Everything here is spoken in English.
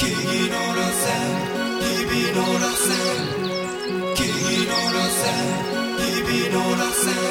木々の路線日々の路線木々の路線日々の路線